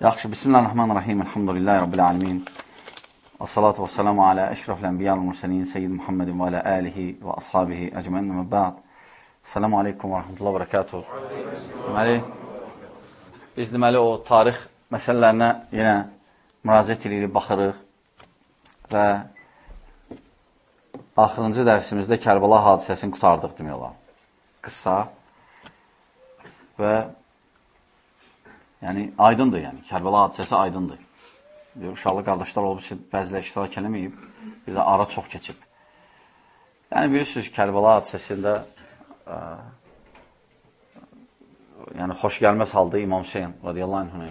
Yaxşı, bismillahirrahmanirrahim, elhamdülillahi rabbil alemin. As-salatu və salamu alə əşrafil ənbiyyal mürsəlin, seyyid Muhammedin və alə əlihi və ashabihi əcməin və bə'd. Selamu aleykum və rəhmətullah və rəkatuh. Deməli, biz deməli o tarix məsələlərinə yenə müraciət edirik, baxırıq və axırıncı dərsimizdə Kərbəla hadisəsini qutardıq demək olar. Qısa və Yəni, aydındır, yəni. Kərbəla hadisəsi aydındır. Uşaqlı qardaşlar olub ki, bəzilə iştirak eləməyib, bir də ara çox keçib. Yəni, bilirsiniz, Kərbəla hadisəsində ə, yəni, xoş gəlməz halda İmam Hüseyin, radiyallahu anhını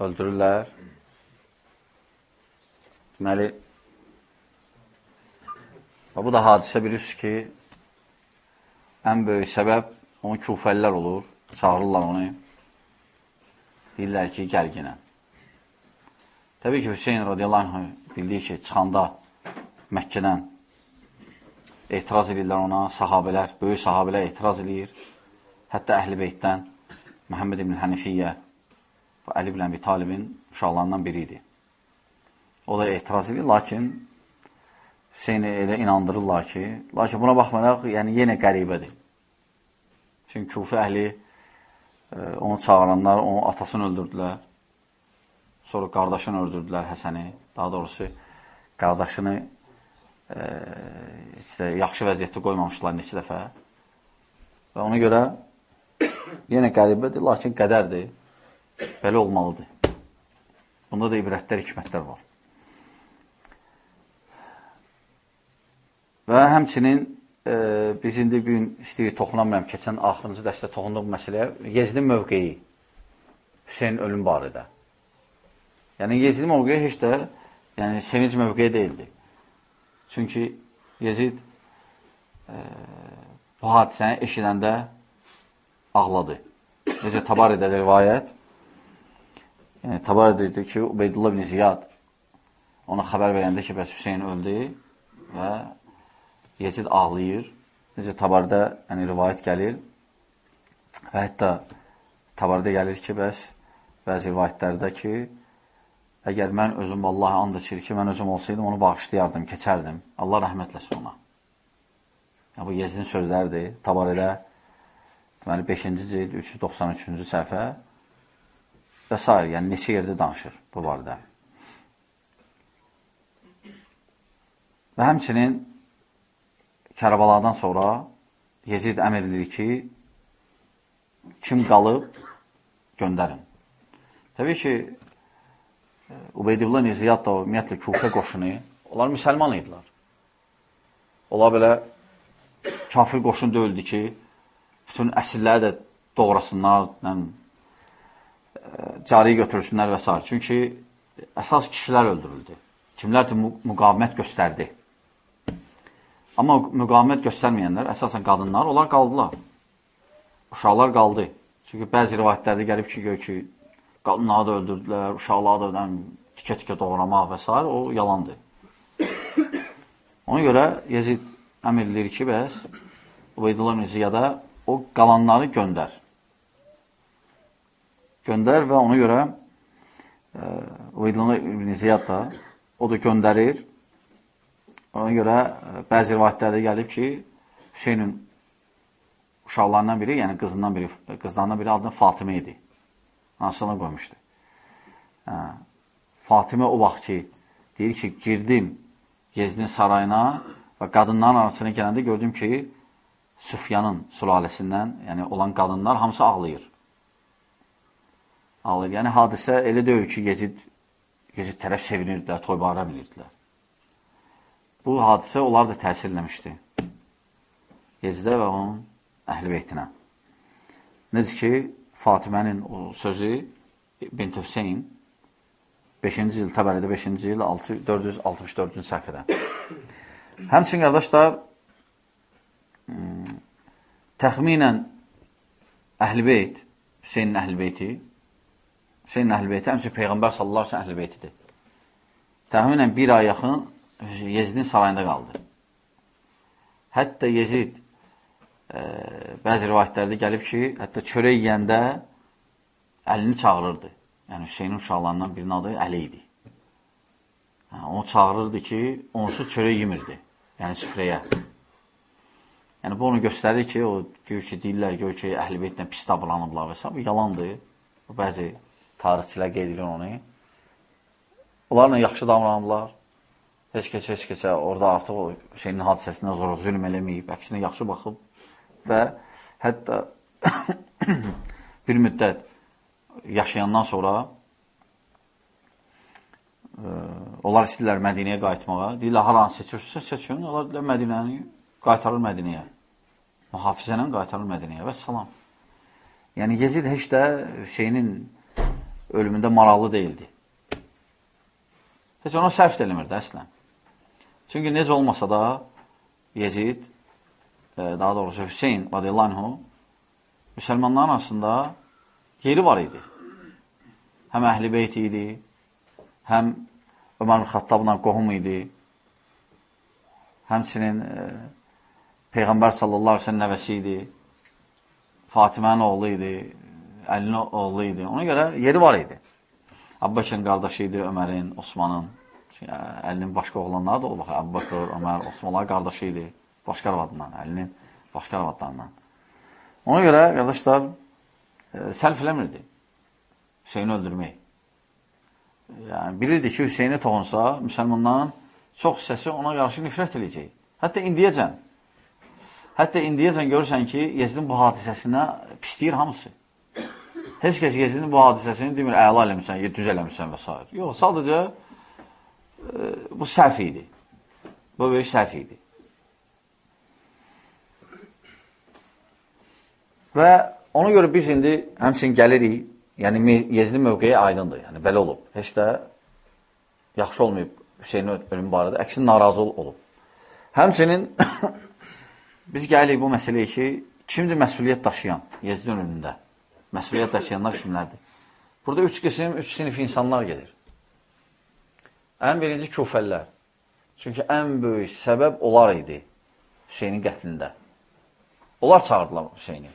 öldürürlər. Deməli, bu da hadisə bilirsiniz ki, ən böyük səbəb Onu küfəllər olur, çağırırlar onu. Deyirlər ki, gəl yenə. Təbii ki, Hüseyin radiyallahu anh bildiyi ki, çıxanda Məkkədən etiraz edirlər ona, sahabələr, böyük sahabələr etiraz edir. Hətta Əhl-i Beytdən Məhəmməd ibn Hənifiyyə və Əli ibn Əbi Talibin uşaqlarından biri idi. O da etiraz edir, lakin Hüseyni elə inandırırlar ki, lakin buna baxmayaraq, yəni yenə qəribədir. Çünki Kufi əhli e, onu çağıranlar, onun atasını öldürdülər. Sonra qardaşını öldürdülər Həsəni. Daha doğrusu, qardaşını e, işte, yaxşı vəziyyətdə qoymamışlar neçə dəfə. Və ona görə yenə qəribədir, lakin qədərdir. Belə olmalıdır. Bunda da ibrətlər, hikmətlər var. Və həmçinin e, biz indi bu gün istəyirik toxunamıram, keçən axırıncı dərsdə toxunduq məsələyə, Yezidin mövqeyi Hüseyin ölüm barədə. Yəni, Yezidin mövqeyi heç də yəni, sevinc mövqeyi deyildi. Çünki Yezid e, bu hadisəni eşidəndə ağladı. Necə Tabaridə rivayət, yəni, Tabaridə dedi ki, Ubeydullah ibn Ziyad ona xəbər verəndə ki, bəs Hüseyin öldü və Yezid ağlayır. Necə tabarda yəni, rivayət gəlir. Və hətta tabarda gəlir ki, bəs bəzi rivayətlərdə ki, əgər mən özüm vallahi and içir ki, mən özüm olsaydım, onu bağışlayardım, keçərdim. Allah rəhmətləsin ona. Yəni, bu Yezidin sözləridir. Tabarədə deməli 5-ci cild 393-cü səhifə və s. Yəni, neçə yerdə danışır bu barədə. Və həmçinin Kərbaladan sonra Yezid əmr edir ki, kim qalıb, göndərin. Təbii ki, Ubeydullah Niziyat da ümumiyyətlə Kufə qoşunu, onlar müsəlman idilər. Ola belə kafir qoşun döyüldü ki, bütün əsirləri də doğrasınlar, nəm, cari götürsünlər və s. Çünki əsas kişilər öldürüldü. Kimlər də müqavimət göstərdi. Amma müqamət göstərməyənlər, əsasən qadınlar, onlar qaldılar. Uşaqlar qaldı. Çünki bəzi rivayətlərdə gəlib ki, gör ki, qadınları da öldürdülər, uşaqları da tikə-tikə doğramaq və s. o yalandır. Ona görə Yezid əmr edir ki, bəs Ubeydullah ibn Ziyada o qalanları göndər. Göndər və ona görə e, Ubeydullah ibn Ziyad da o da göndərir Ona görə e, bəzi rivayətlərdə gəlib ki, Hüseynin uşaqlarından biri, yəni qızından biri, qızlarından biri adını Fatimə idi. Anasına qoymuşdu. Hə. Fatimə o vaxt ki, deyir ki, girdim Yezdin sarayına və qadınların arasına gələndə gördüm ki, Süfyanın sülaləsindən, yəni olan qadınlar hamısı ağlayır. Ağlayır. Yəni hadisə elə deyil ki, Yezid, Yezid tərəf sevinirdilər, toy bayram edirdilər. Bu hadisə onlar da təsir eləmişdi. Yezidə və onun əhl-i beytinə. Necə ki, Fatimənin o sözü Bint Hüseyin 5-ci il, təbəridə 5-ci il 464-cü səhvədə. Həmçin, qardaşlar, təxminən əhl-i beyt, Hüseynin əhl-i beyti, Hüseynin əhl-i beyti, həmçin Peyğəmbər sallallahu aleyhi əhl-i beytidir. Təxminən bir ay yaxın Yezidin sarayında qaldı. Hətta Yezid e, bəzi rivayətlərdə gəlib ki, hətta çörək yeyəndə əlini çağırırdı. Yəni Hüseynin uşaqlarından birinin adı Əli idi. Hə, onu çağırırdı ki, onsuz çörək yemirdi. Yəni süfrəyə. Yəni bu onu göstərir ki, o gör ki, deyirlər, gör ki, əhl-i beytlə pis davranıblar və s. Bu yalandır. Bu bəzi tarixçilər qeyd edir onu. Onlarla yaxşı davranıblar. Heç kəs, heç kəsə orada artıq o şeyin hadisəsindən sonra zülm eləməyib, əksinə yaxşı baxıb və hətta bir müddət yaşayandan sonra ə, e, onlar istəyirlər Mədinəyə qayıtmağa. Deyirlər, haranı seçirsiniz, seçin. Onlar deyirlər, Mədinəni qaytarır Mədinəyə. Mühafizə ilə qaytarır Mədinəyə və salam. Yəni, Yezid heç də Hüseynin ölümündə maraqlı deyildi. Heç ona sərf eləmirdi əslən. Çünki necə olmasa da Yezid, e, daha doğrusu Hüseyin radiyallahu müsəlmanların arasında yeri var idi. Həm əhl-i beyt idi, həm Ömər Xattabla qohum idi, həmçinin e, Peyğəmbər sallallahu aleyhi ve sellem nəvəsi idi, Fatimənin oğlu idi, Əlinin oğlu idi. Ona görə yeri var idi. Abbakin qardaşı idi Ömərin, Osmanın. Əlinin başqa oğlanları da olub. Əbbəkir, Ömər, Osmanlar qardaşı idi. Başqa arvadından, Əlinin başqa arvadlarından. Ona görə, qardaşlar, e, səlf eləmirdi Hüseyni öldürmək. Yəni, bilirdi ki, Hüseyni toxunsa, müsəlmanların çox hissəsi ona qarşı nifrət edəcək. Hətta indiyəcən. Hətta indiyəcən görürsən ki, Yezidin bu hadisəsinə pisləyir hamısı. Heç kəs Yezidin bu hadisəsini demir, əla eləmirsən, düz eləmirsən və s. Yox, sadəcə bu səhv idi. Bu böyük səhv idi. Və ona görə biz indi həmçin gəlirik, yəni Yezidin mövqeyi aydındır, yəni belə olub. Heç də yaxşı olmayıb Hüseynin ölümü barədə, əksin narazı olub. Həmçinin biz gəlirik bu məsələyə ki, kimdir məsuliyyət daşıyan Yezidin ölümündə? Məsuliyyət daşıyanlar kimlərdir? Burada üç qism, üç sinif insanlar gedir. Ən birinci küfəllər. Çünki ən böyük səbəb onlar idi Hüseynin qətlində. Onlar çağırdılar Hüseyni.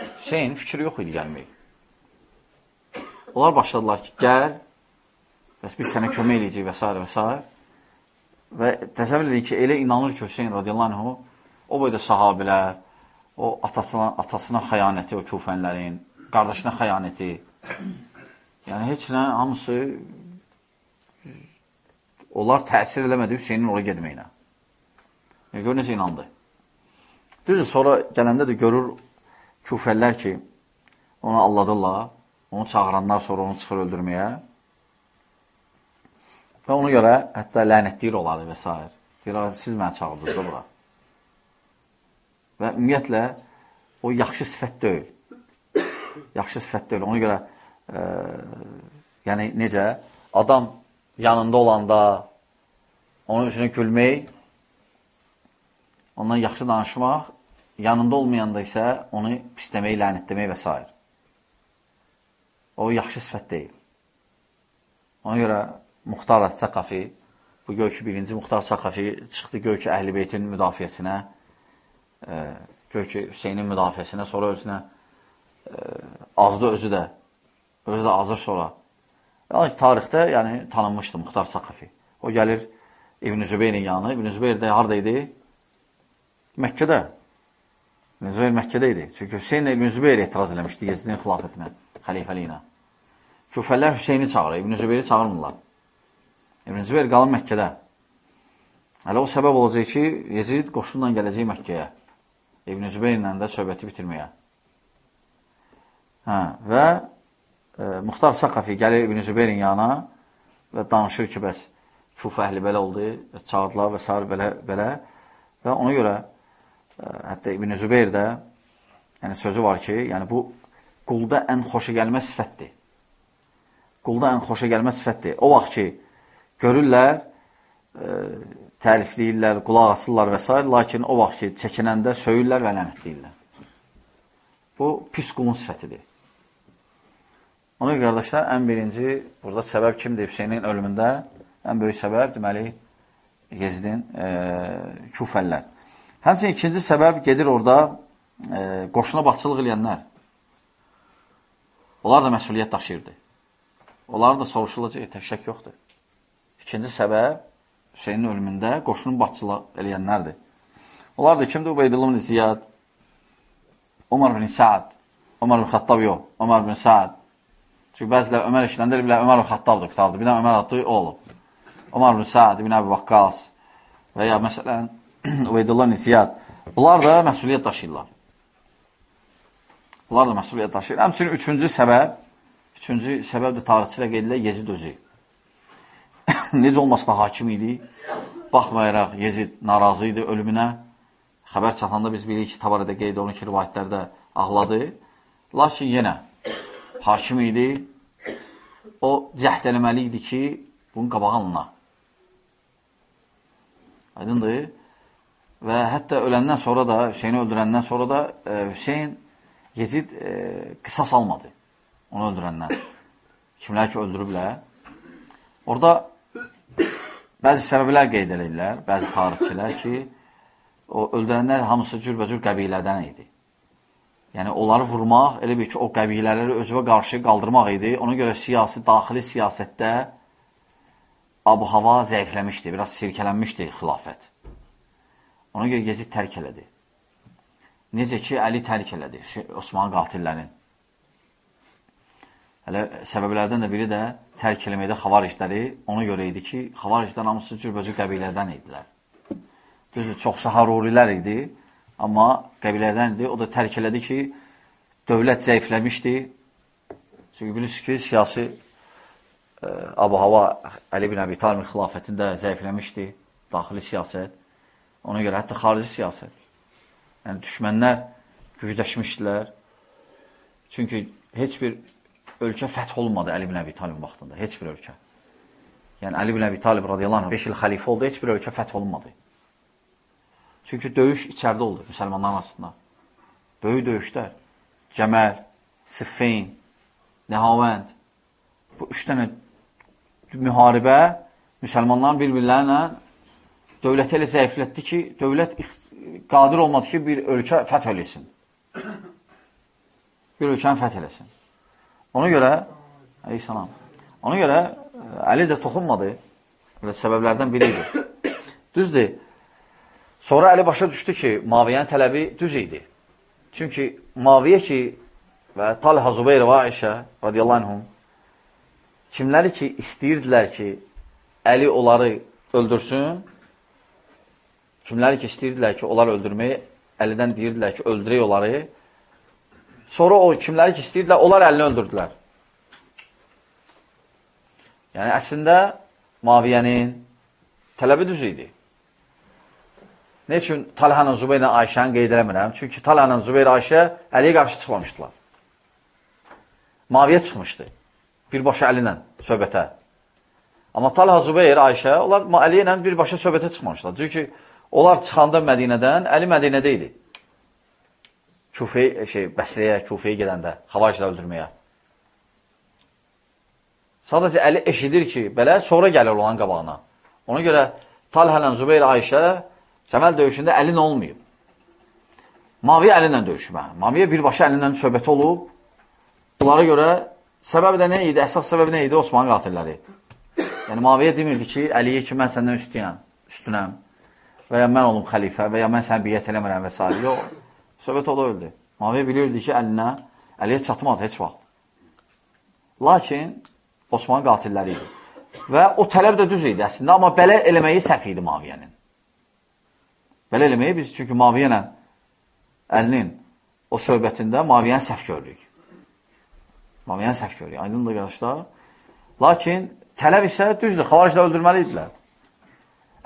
Hüseyin fikri yox idi gəlmək. Onlar başladılar ki, gəl, bəs biz sənə kömək eləyəcək və s. və s. Və təsəvvür edin ki, elə inanır ki, Hüseyin radiyallahu anhu, o boyda sahabilər, o atasına, atasına xəyanəti, o küfənlərin, qardaşına xəyanəti, yəni heç nə, hamısı onlar təsir eləmədi Hüseynin ora gedməyinə. Yəni, gör necə inandı. Düzdür, sonra gələndə də görür küfəllər ki, onu alladırlar, onu çağıranlar sonra onu çıxır öldürməyə və ona görə hətta lənətləyir onları və s. Deyir, siz mənə çağırdınız da bura. Və ümumiyyətlə, o yaxşı sifət deyil. Yaxşı sifət deyil. Ona görə, e, yəni necə, adam yanında olanda onun üzrünə gülmək, ondan yaxşı danışmaq, yanında olmayanda isə onu pisləmək, lənətləmək və s. O yaxşı sifət deyil. Ona görə Muxtar Əttəqafi, bu gör ki, birinci Muxtar Səqafi çıxdı gör ki, Əhl-i Beytin müdafiəsinə, e, gör ki, Hüseynin müdafiəsinə, sonra özünə e, azdı özü də, özü də azır sonra. Tarixdə yəni, tanınmışdı Muxtar Saqafi. O gəlir İbn-i Zübeyrin yanı. İbn-i Zübeyr də harada idi? Məkkədə. İbn-i Zübeyr Məkkədə idi. Çünki Hüseyin İbn-i Zübeyr etiraz eləmişdi Yezidin xilafətinə, xəlifəliyinə. Küfələr Hüseyni çağırır, İbn-i Zübeyri çağırmırlar. İbn-i Zübeyr qalın Məkkədə. Hələ o səbəb olacaq ki, Yezid qoşunla gələcək Məkkəyə. İbn-i Zübeyrlə də söhbəti bitirməyə. Hə, və Muxtar Saqafi gəlir İbn Zübeyrin yanına və danışır ki, bəs Kufə əhli belə oldu, çağırdılar və s. belə, belə və ona görə e, hətta İbn Zübeyr də yəni sözü var ki, yəni bu qulda ən xoşa gəlmə sifətdir. Qulda ən xoşa gəlmə sifətdir. O vaxt ki, görürlər, e, tərifləyirlər, qulaq asırlar və s. Lakin o vaxt ki, çəkinəndə söyürlər və lənətləyirlər. Bu, pis qulun sifətidir. Ona görə qardaşlar, ən birinci burada səbəb kimdir Hüseynin ölümündə? Ən böyük səbəb deməli Yezidin e, küfəllər. Həmçinin ikinci səbəb gedir orada e, qoşuna başçılıq eləyənlər, onlar da məsuliyyət daşıyırdı. Onlar da soruşulacaq, tək şək yoxdur. İkinci səbəb, Hüseynin ölümündə qoşunun başçılıq eləyənlərdir. Onlar da kimdir? Ubeydullah bin Ziyad, Ömər bin Saad, Ömər bin Xattab yox, Ömər bin Saad. Çünki bəzilər Ömər işləndə bilər, Ömər Xattabdır qutardı. Bir də Ömər adlı o olub. Ömər bin Saad, İbn Əbi Vakqas və ya məsələn Ubeydullah bin Ziyad. Bunlar da məsuliyyət daşıyırlar. Bunlar da məsuliyyət daşıyır. Həmçinin üçüncü səbəb, üçüncü səbəb də tarixçilə qeyd edilir, Yezid özü. Necə olmasa da hakim idi. Baxmayaraq Yezid narazı idi ölümünə xəbər çatanda biz bilirik ki, Tabarədə qeyd olunur ki, rivayətlərdə ağladı. Lakin yenə hakim idi. O cəhd eləməli idi ki, bunun qabağı alına. Aydındır. Və hətta öləndən sonra da, Hüseyni öldürəndən sonra da e, Hüseyin Yezid e, qisas almadı. Onu öldürəndən. Kimlər ki, öldürüblər. Orada bəzi səbəblər qeyd edirlər, bəzi tarixçilər ki, o öldürənlər hamısı cürbəcür qəbilədən idi. Yəni, onları vurmaq, elə bir ki, o qəbilələri özünə qarşı qaldırmaq idi. Ona görə siyasi, daxili siyasətdə abu-hava zəifləmişdi, biraz sirkələnmişdi xilafət. Ona görə Gezid tərk elədi. Necə ki, Əli tərk elədi Osmanlı qatillərin. Hələ səbəblərdən də biri də tərk eləməkdə xavaricləri ona görə idi ki, xavariclər hamısı cürbəcür qəbilədən idilər. Düzdür, çoxsa harurilər idi, amma qəbilədən idi. O da tərk elədi ki, dövlət zəifləmişdi. Çünki bilirsiniz ki, siyasi e, abu-hava Əli bin Əbi Talibin xilafətində zəifləmişdi, daxili siyasət. Ona görə hətta xarici siyasət. Yəni, düşmənlər gücləşmişdilər. Çünki heç bir ölkə fəth olmadı Əli bin Əbi Talibin vaxtında. Heç bir ölkə. Yəni, Əli bin Əbi Talib radiyallahu anh 5 il xəlifə oldu, heç bir ölkə fəth olmadı. Çünki döyüş içəridə oldu müsəlmanların arasında. Böyük döyüşlər. Cəməl, Siffeyn, Nəhavənd. Bu üç dənə müharibə müsəlmanların bir-birlərlə dövləti elə zəiflətdi ki, dövlət qadir olmadı ki, bir ölkə fəth eləsin. Bir ölkəni fəth eləsin. Ona görə, əleyhissalam, ona görə Əli də toxunmadı. Səbəblərdən biri idi. Düzdür, Sonra Əli başa düşdü ki, Maviyyənin tələbi düz idi. Çünki Maviyyə ki, və Talha Zubeyr və Aişə radiyallahu anhum kimləri ki, istəyirdilər ki, Əli onları öldürsün, kimləri ki, istəyirdilər ki, onları öldürməyi, Əlidən deyirdilər ki, öldürək onları, sonra o kimləri ki, istəyirdilər, onlar Əlini öldürdülər. Yəni, əslində, Maviyyənin tələbi düz idi. Nə üçün Talha ilə Zubeyr ilə Ayşəni qeyd eləmirəm? Çünki Talha ilə Zubeyr Ayşə Əliyə qarşı çıxmamışdılar. Maviyə çıxmışdı. Birbaşa Əli ilə söhbətə. Amma Talha Zubeyr Ayşə, onlar Əli ilə birbaşa söhbətə çıxmamışdılar. Çünki onlar çıxanda Mədinədən, Əli Mədinədə idi. Kufey, şey, Bəsriyə, Kufeyə gedəndə, xavariclə öldürməyə. Sadəcə Əli eşidir ki, belə sonra gəlir olan qabağına. Ona görə Talha ilə Zubeyr Ayşə Cəməl döyüşündə əlin olmayıb. Maviyə əlinlə döyüşmə. Maviyə birbaşa əlinlə söhbəti olub. Bunlara görə səbəb də nə idi? Əsas səbəb nə idi? Osmanlı qatilləri. Yəni, Maviyə demirdi ki, Əliyə ki, mən səndən üstüyəm, üstünəm və ya mən olum xəlifə və ya mən sənə biyyət eləmirəm və s. Yox, söhbət o da öldü. Maviyə bilirdi ki, əlinə, Əliyə çatmaz heç vaxt. Lakin, Osmanlı qatilləri idi. Və o tələb də düz idi əslində, amma belə eləməyi səhv idi Maviyənin. Belə eləməyə biz çünki Maviyyə ilə əlinin o söhbətində Maviyyəni səhv görürük. Maviyyəni səhv görürük. Aydındır qardaşlar. Lakin tələb isə düzdür. Xavaricdə öldürməli idilər.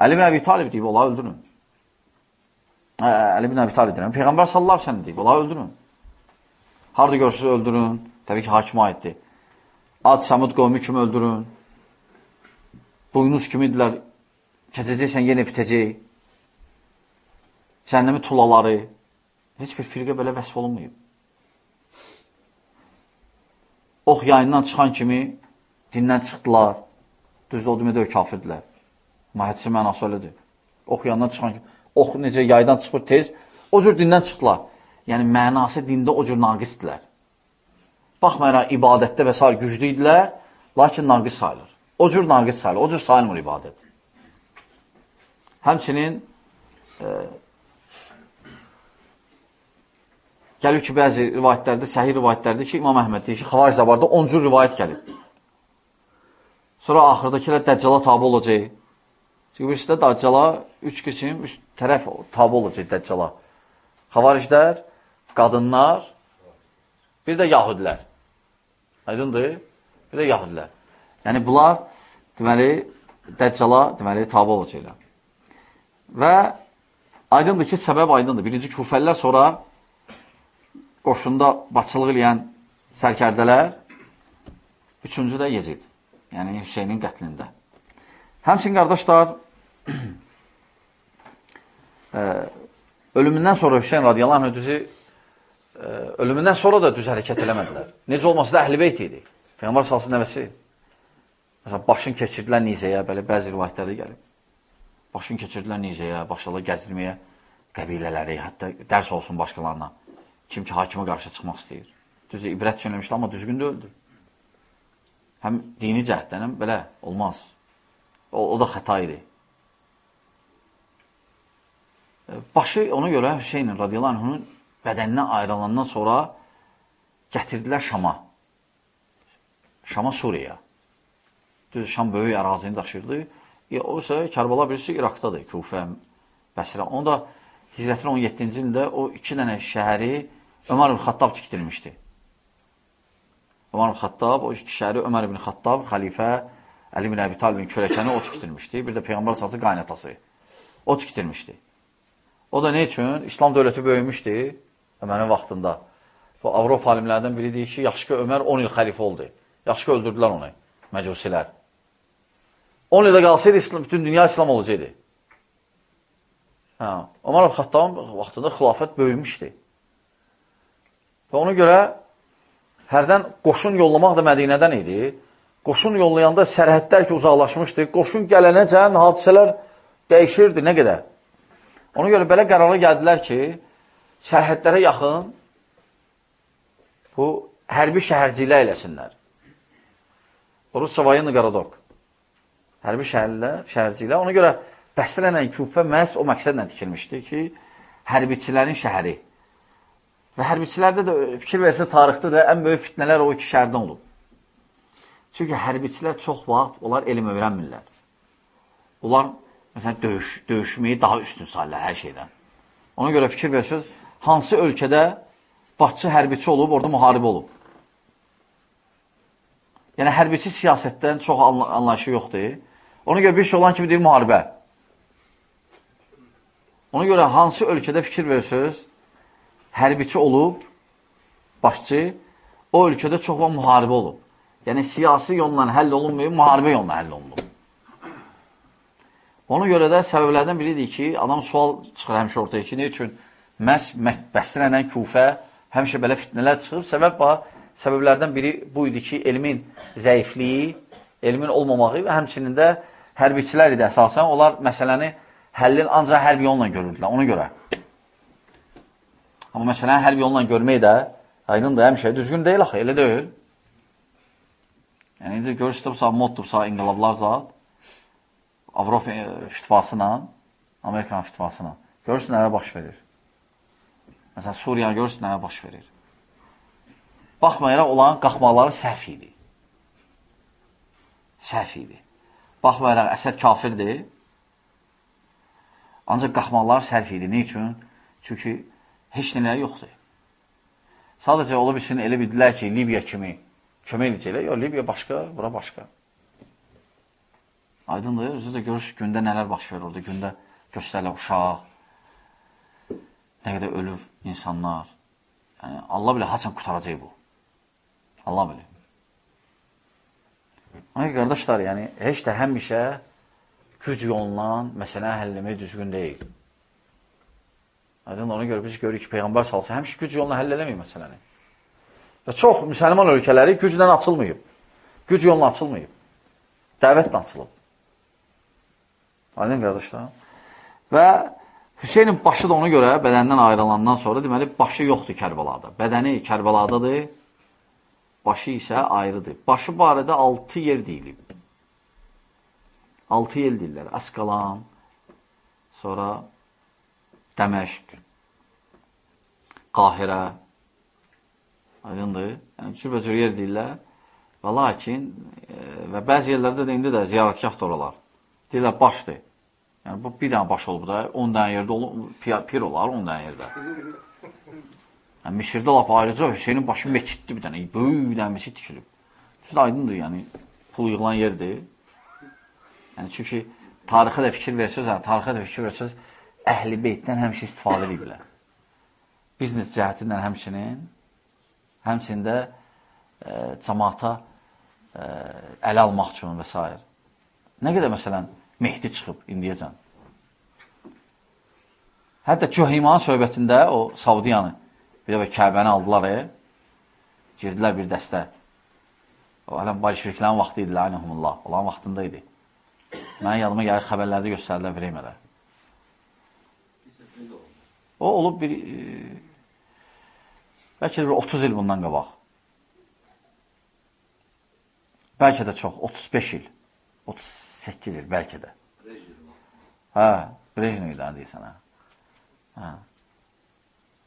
Əli bin Əbi Talib deyib, onları öldürün. Ə, Əli bin Əbi Talib deyirəm. Peyğəmbər sallar səni deyib, onları öldürün. Harada görürsünüz, öldürün. Təbii ki, hakimə aiddir. Ad, Samud qovmi kimi öldürün. Boynuz kimidirlər. Keçəcəksən, yenə bitəcək cəhənnəmi tulaları, heç bir firqə belə vəsf olunmayıb. Ox yayından çıxan kimi dindən çıxdılar. Düzdür, o demək də kafirdirlər. Mahədisi mənası öylədir. Ox yanından çıxan kimi, ox necə yaydan çıxır tez, o cür dindən çıxdılar. yəni mənası dində o cür naqisdirlər. Baxmayaraq ibadətdə və s. güclü idilər, lakin naqis sayılır. O cür naqis sayılır, o cür sayılmır ibadət. Həmçinin e, gəlir ki, bəzi rivayətlərdə, səhih rivayətlərdə ki, İmam Əhməd deyir ki, xavaric zabarda 10 cür rivayət gəlib. Sonra axırdakilər dəccala tabi olacaq. Çünki birisi də dəccala üç qism, üç tərəf tabi olacaq dəccala. Xavariclər, qadınlar, bir də yahudlər. Aydındır? Bir də yahudlər. Yəni, bunlar, deməli, dəccala, deməli, tabi olacaqlar. Və aydındır ki, səbəb aydındır. Birinci küfəllər, sonra qoşunda başçılıq eləyən sərkərdələr, üçüncü də Yezid. Yəni, Hüseynin qətlində. Həmçin, qardaşlar, ölümündən sonra Hüseyin radiyallahu anh düzü ölümündən sonra da düz hərəkət eləmədilər. Necə olmasa da əhl-i beyt idi. Peyğəmbər salsın nəvəsi. Məsələn, başın keçirdilər nizəyə, belə bəzi rivayətlərdə gəlib. Başın keçirdilər nizəyə, başladılar gəzdirməyə qəbilələri, hətta dərs olsun başqalarına. Kim ki, hakimə qarşı çıxmaq istəyir. Düz ibrət söyləmişdi, amma düzgün öldü. Həm dini cəhətdən, həm belə olmaz. O, o da xəta idi. Başı ona görə Hüseynin radiyallahu anhunun bədənindən ayrılandan sonra gətirdilər Şama. Şama Suriyaya. Düz Şam böyük ərazini daşıyırdı. E, o isə Kərbala birisi İraqdadır, Kufə, Bəsrə. Onu da Hicrətin 17-ci ildə o iki dənə şəhəri Ömər ibn Xattab tikdirmişdi. Ömər ibn Xattab, o iki şəhəri Ömər ibn Xattab, xəlifə Əli ibn Əbi Talibin kürəkəni o tikdirmişdi. Bir də Peyğəmbər sası qaynatası. O tikdirmişdi. O da ne üçün? İslam dövləti böyümüşdü mənim vaxtında. Bu Avropa alimlərdən biri deyir ki, yaxşı ki, Ömər 10 il xəlifə oldu. Yaxşı ki, öldürdülər onu, məcusilər. 10 ildə qalsaydı, İslam, bütün dünya İslam olacaqdı. Hə, Ömər Xattabın vaxtında xilafət böyümüşdü. Və ona görə hərdən qoşun yollamaq da Mədinədən idi. Qoşun yollayanda sərhədlər ki, uzaqlaşmışdı. Qoşun gələnəcən hadisələr dəyişirdi, nə qədər? Ona görə belə qərara gəldilər ki, sərhədlərə yaxın bu hərbi şəhərcilə eləsinlər. Rusça Vayını Qaradok. Hərbi şəhərlər, şəhərcilə. Ona görə Bəsrənlə Küfə məhz o məqsədlə tikilmişdi ki, hərbiçilərin şəhəri. Və hərbiçilərdə də fikir versə tarixdə də ən böyük fitnələr o iki şəhərdən olub. Çünki hərbiçilər çox vaxt, onlar elm öyrənmirlər. Onlar, məsələn, döyüş, döyüşməyi daha üstün sayırlar hər şeydən. Ona görə fikir versiniz, hansı ölkədə başçı hərbiçi olub, orada müharibə olub. Yəni, hərbiçi siyasətdən çox anlayışı yoxdur. Ona görə bir şey olan kimi deyir müharibə. Ona görə hansı ölkədə fikir verirsiniz, hərbiçi olub, başçı, o ölkədə çox var müharibə olub. Yəni, siyasi yolla həll olunmuyor, müharibə yolla həll olunub. Ona görə də səbəblərdən biridir ki, adam sual çıxır həmişə ortaya ki, ne üçün məhz Bəsrənlə Kufə həmişə belə fitnələr çıxıb. Səbəb var, səbəblərdən biri bu idi ki, elmin zəifliyi, elmin olmamağı və həmçinin də hərbiçilər idi əsasən. Onlar məsələni həllin ancaq hərbi yolla görürdülər, ona görə. Amma məsələni hərbi yolla görmək də aydın da həmişə düzgün deyil axı, elə deyil. Yəni, indi görürsünüzsə, moddursa, inqilablar zat, Avropa fitvasına, Amerikan fitvasına. Görürsünüz, nələr baş verir. Məsələn, Suriyanı görürsün, nəyə baş verir. Baxmayaraq, olan qalxmaları səhv idi. Səhv idi. Baxmayaraq, Əsəd kafirdir. Ancaq qalxmaları səhv idi. Ne üçün? Çünki heç nələr yoxdur. Sadəcə ola bilsin, elə bildilər ki, Libiya kimi kömək edəcəklər. Yox, Libiya başqa, bura başqa. Aydındır, özü də görürsün, gündə nələr baş verir orada. Gündə göstərirlər uşaq, nə qədər ölür insanlar. Yəni, Allah bilə haçan qutaracaq bu. Allah bilə. Ona qardaşlar, yəni, heç də həmişə güc yolundan məsələ həlləmək düzgün deyil. Aydın ona görə biz görürük ki, Peyğəmbər salsa həmişə güc yoluna həll eləməyib məsələni. Və çox müsəlman ölkələri güclə açılmayıb. Güc yoluna açılmayıb. Dəvətlə açılıb. Aydın qardaşlar. Və Hüseynin başı da ona görə bədəndən ayrılandan sonra deməli başı yoxdur Kərbəlada. Bədəni Kərbəladadır, başı isə ayrıdır. Başı barədə 6 yer deyilib. 6 yer deyirlər. Əskalan, sonra Dəməşq, Qahirə, aydındır. Yəni, cürbəcür yer deyirlər. Və lakin, e, və bəzi yerlərdə də indi də ziyarətgah da oralar. Deyirlər, başdır. Yəni, bu bir dənə baş olub da, 10 dənə yerdə olur, pir olar 10 dənə yerdə. Yəni, Misirdə lap ayrıca Hüseynin başı meçiddir bir dənə, böyük bir dənə meçid tikilib. Siz aydındır, yəni, pul yığılan yerdir. Yəni, çünki tarixə də fikir versəz, yəni, tarixə də fikir versəz, əhl-i beytdən həmişə istifadə ediblər. Biznes cəhətindən həmçinin, həmçində e, cəmaata e, ələ almaq üçün və s. Nə qədər, məsələn, Mehdi çıxıb indiyəcən. Hətta Cüheymanın söhbətində o Saudiyanı, bir də Kəbəni aldılar, e, girdilər bir dəstə. O, hələm bolşeviklərin vaxtı idi, lənəhumullah, olan vaxtında idi. Mənə yadıma gəlir, xəbərlərdə göstərdilər Vreymədə. O, olub bir, e, bəlkə bir 30 il bundan qabaq. Bəlkə də çox, 35 il, 38 il, bəlkə də. Hə, Brejnevdən deyirsən, hə. hə.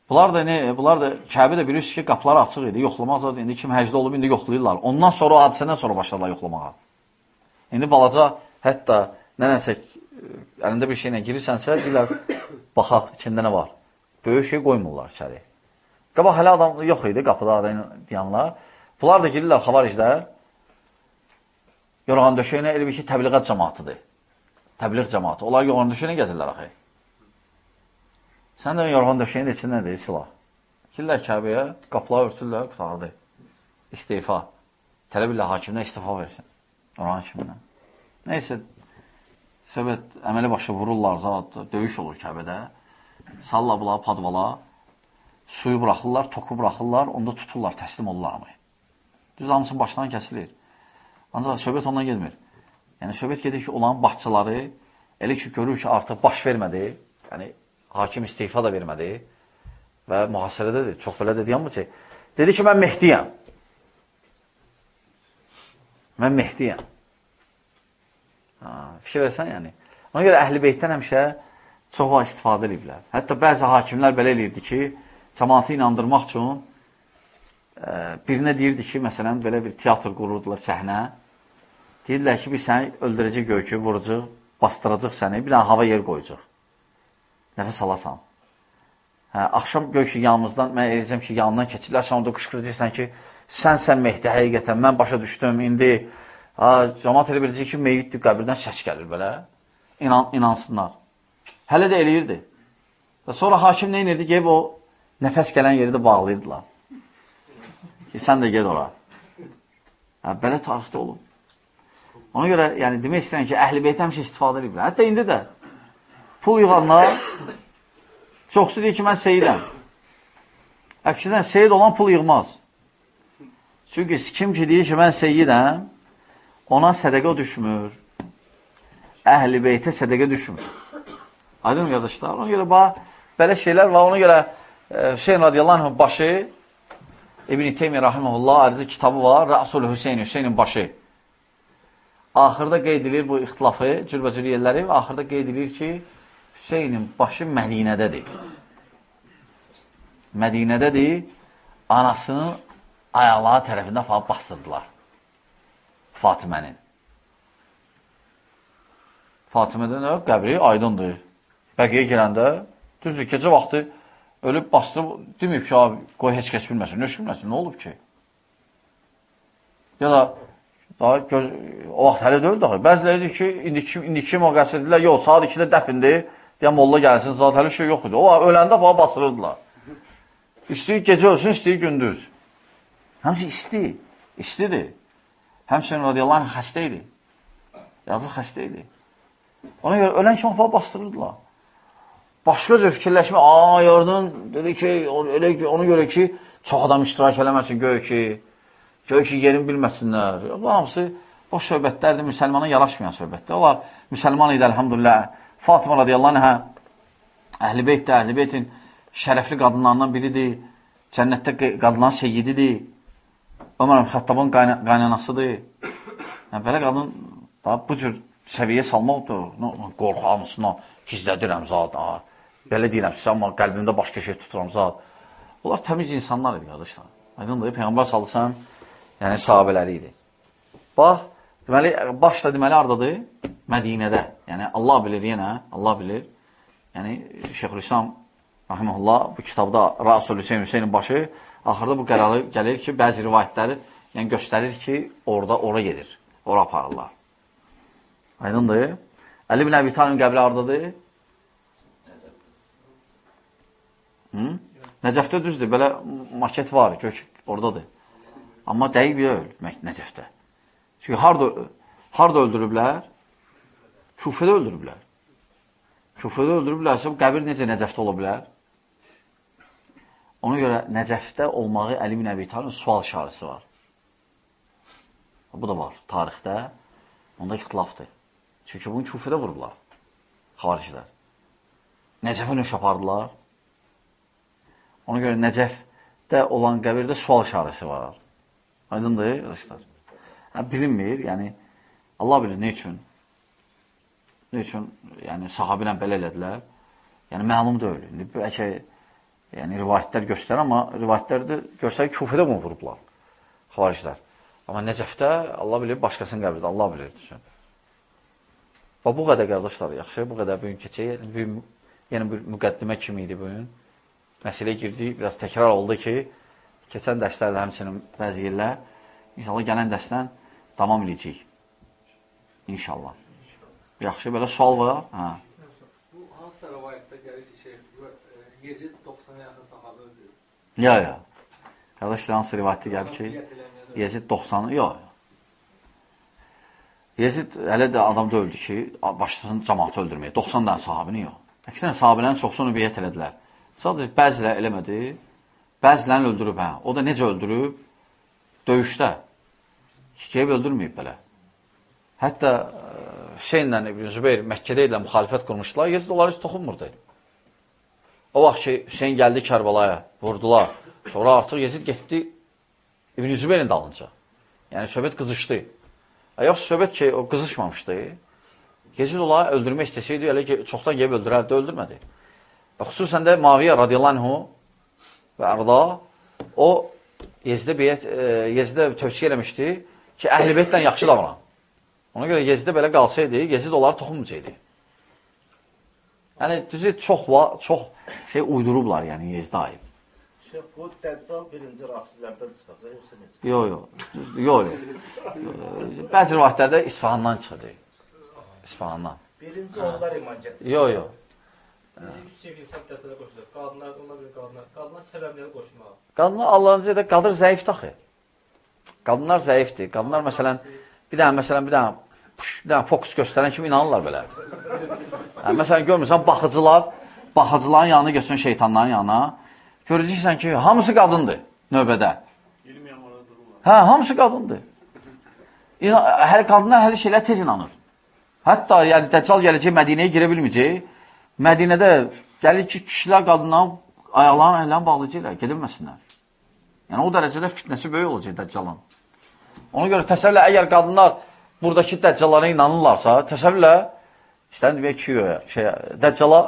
Bunlar da ne? Bunlar da Kəbə də bilirsiniz ki, qapıları açıq idi, yoxlama azad. İndi kim həcdə olub, indi yoxlayırlar. Ondan sonra o hadisədən sonra başladılar yoxlamağa. İndi balaca, hətta nənəsə əlində bir şeylə girirsənsə, deyirlər, baxaq, içində nə var. Böyük şey qoymurlar içəri. Qabaq hələ adam yox idi, qapıda adam deyanlar. Bunlar da girirlər xavariclər. Yorğan döşəyinə elə bir ki, təbliğat cəmatıdır. Təbliğ cəmatı. Onlar yorğan döşəyinə gəzirlər axı. Sən də yorğan döşəyin içindədir silah. Girlər Kəbəyə, qapıları örtürlər, qutardı. İstifa. Tələb ilə hakimdən istifa versin. Oran hakimindən. Neysə, söhbət əməli başı vururlar, zat, döyüş olur Kəbədə. Salla bula, padvala, suyu buraxırlar, toku buraxırlar, onda tuturlar, təslim olurlar mı? Düz hamısının başından kəsilir. Ancaq söhbət ondan gelmir. Yəni, söhbət gedir ki, olan başçıları elə ki, görür ki, artıq baş vermədi, yəni, hakim istifa da vermədi və mühasirədədir. Çox belə də deyəm ki, dedi ki, mən Mehdiyəm. Mən Mehdiyəm. Ha, fikir versən, yəni. Ona görə əhl-i beytdən həmişə çox var istifadə ediblər. Hətta bəzi hakimlər belə eləyirdi ki, cəmatı inandırmaq üçün e, birinə deyirdi ki, məsələn, belə bir teatr qururdular səhnə. Deyirlər ki, biz səni öldürəcək göykü, vurucuq, bastıracaq səni, bir dənə hava yer qoyacaq nəfəs alasan. Hə, axşam göy ki, yanımızdan, mən eləyəcəm ki, yanından keçirlər, sən orada qışqıracaqsan ki, sənsən Mehdi həqiqətən, mən başa düşdüm, indi ha, cəmat elə biləcək ki, meyitdir, qəbirdən səs gəlir belə. İnan, inansınlar. Hələ də eləyirdi. Və sonra hakim nə inirdi? Geyib o nəfəs gələn yeri də bağlayırdılar. Ki, sən də ged ora. Hə, belə tarixdə olub. Ona görə, yəni, demək istəyirəm ki, əhl-i beyt həmişə istifadə ediblər. Hətta indi də pul yığanlar çoxsu deyir ki, mən seyidəm. Əksinə, seyid olan pul yığmaz. Çünki kim ki deyir ki, mən seyidəm, ona sədəqə düşmür. Əhl-i beytə sədəqə düşmür. Aydın qardaşlar, ona görə bax, belə şeylər var. Ona görə e, Hüseyin radiyallahu anh başı İbn-i Teymi rahiməhullah ayrıca kitabı var. Rasul Hüseyin, Hüseynin başı. Axırda qeyd edilir bu ixtilafı, cürbəcür yerləri və axırda qeyd edilir ki, Hüseynin başı Mədinədədir. Mədinədədir. Anasının ayaqları tərəfində falan bastırdılar. Fatimənin. Fatimədə nə? Qəbri aydındır. Bəqiyə gələndə, düzdür, gecə vaxtı ölüb bastırıb, deməyib ki, abi, qoy heç kəs bilməsin, nöş bilməsin, nə olub ki? Ya da daha göz, o vaxt hələ deyil daha. Bəziləri deyir ki, indiki, indiki müqəssirdirlər, yox, saat 2-də dəfindir, deyən molla gəlsin, zat hələ şey yox idi. O, öləndə falan basırırdılar. İstəyir gecə ölsün, istəyir gündüz. Həmçin isti, istidir. Həmçin radiyallahu anh xəstə idi. Yazıq xəstə idi. Ona görə ölən kimi falan bastırırdılar. Başqa cür fikirləşmə, aa, yordun, dedi ki, elə ona görə ki, çox adam iştirak eləməsin, göy ki, göy ki, yerin bilməsinlər. Bu hamısı boş söhbətlərdir, müsəlmana yaraşmayan söhbətdir. Onlar müsəlman idi, əlhamdülillah, Fatıma radiyallahu anhə Əhl-i Beyt də Əhl-i Beytin şərəfli qadınlarından biridir. Cənnətdə qadınların seyyididir. Ömər Xəttabın qaynanasıdır. Yəni, belə qadın da, bu cür səviyyə salmaqdır. Qorxu hamısına gizlədirəm zat. Ha. Belə deyirəm sizə, amma qəlbimdə başqa şey tuturam zat. Onlar təmiz insanlar idi, qardaşlar. Aydındır, Peyğəmbər salırsan, yəni sahabələri idi. Bax, deməli, baş da deməli hardadır? Mədinədə. Yəni, Allah bilir yenə, Allah bilir. Yəni, Şeyxülislam Rahimullah bu kitabda Rasul Hüseyin Hüseynin başı axırda bu qərarı gəlir ki, bəzi rivayətləri yəni göstərir ki, orada ora gedir. Ora aparırlar. Aydındır. Əli bin Əbi Talibin qəbri hardadır? Hı? Nəcəfdə düzdür, belə maket var, gök oradadır. Amma dəqiq deyil Nəcəfdə. Çünki harda, harda öldürüblər? Kufədə öldürüblər. Kufədə öldürüblərsə, qəbir necə Nəcəfdə ola bilər? Ona görə Nəcəfdə olmağı Əli bin Əbi Talibin sual şarısı var. Bu da var tarixdə. Onda ixtilafdır. Çünki bunu küfədə vururlar. Xaricilər. Nəcəfə nöş apardılar. Ona görə Nəcəfdə olan qəbirdə sual şarısı var. Aydındır, arkadaşlar. Hə, bilinmir, yəni Allah bilir ne üçün. Ne üçün, yəni sahabilə belə elədilər. Yəni məlum deyil. İndi bəlkə Yəni, rivayətlər göstərir, amma rivayətlərdə göstərir ki, küfədə bunu vurublar, xariclər. Amma Nəcəfdə, Allah bilir, başqasının qəbridir, Allah bilir. Düşün. Və bu qədər qardaşlar, yaxşı, bu qədər bugün keçək. Yəni, bugün, yəni bir müqəddimə kimi idi bugün. Məsələ girdi, biraz təkrar oldu ki, keçən dərslərlə həmçinin bəzi yerlər, inşallah gələn dərsdən davam edəcək. İnşallah. Yaxşı, belə sual var. Hə. Bu hansısa rəvayətdə gəlir ki, şey, Yezid 90-a yaxın sahabə öldürür. Ya, ya. Qardaşlar, hansı rivayətdə gəlib ki, Yezid 90-ı, yox. Yezid hələ də adam da öldü ki, başlasın cəmaatı öldürməyə. 90 dənə sahabini yox. Əksinə, sahabələrin çoxsunu biyyət elədilər. Sadəcə bəzilə eləmədi, bəzilərini öldürüb, hə. O da necə öldürüb? Döyüşdə. Şikəyib öldürməyib belə. Hətta Hüseynlə İbn Zübeyir Məkkədə ilə müxalifət qurmuşdular, Yezid onları heç toxunmurdu. O vaxt ki, Hüseyin gəldi Kərbalaya, vurdular. Sonra artıq Yezid getdi İbn-i Zübeyrin dalınca. Yəni, söhbət qızışdı. Yox, söhbət ki, o qızışmamışdı. Yezid onları öldürmək istəsəydi, elə ki, çoxdan gəlib öldürərdi, öldürmədi. Və xüsusən də Maviyyə radiyallahu və Arda, o Yezidə, beyət, e, Yezidə tövsiyə eləmişdi ki, əhl-i beytdən yaxşı davran. Ona görə Yezidə belə qalsaydı, Yezid onları toxunmayacaqdı. Yəni, düzü, çox, çox şey uydurublar, yəni Yezdə ayıb. Şeyh, bu Dəccal birinci rafizlərdən çıxacaq, yoxsa necə? Yox, yox, yox, yox. Bəzi rivayətlərdə İsfahandan çıxacaq. İsfahandan. Birinci onlar iman gətirir. Yox, yox. Yüksək hesab gətirə qoşulur. Qadınlar, onlar bir qadınlar. Qadınlar səbəbləri qoşulmağa. Qadınlar Allahın izniyle qadır zəifdir axı. Qadınlar zəifdir. Qadınlar məsələn, bir dənə, məsələn, bir dənə, bir dənə fokus göstərən kimi inanırlar belə. Hə, məsələn, görmürsən, baxıcılar, baxıcıların yanına götürün şeytanların yanına. Görəcəksən ki, hamısı qadındır növbədə. Hə, hamısı qadındır. Hər qadınlar hər şeylər tez inanır. Hətta yəni Dəccal gələcək Mədinəyə girə bilməyəcək. Mədinədə gəlir ki, kişilər qadınların ayaqlarını, əllərini bağlayacaqlar, gedilməsinlər. Yəni o dərəcədə fitnəsi böyük olacaq Dəccalın. Ona görə təsəvvürlə əgər qadınlar buradakı Dəccallara inanırlarsa, təsəvvürlə İstəyən demək ki, şey, Dəccala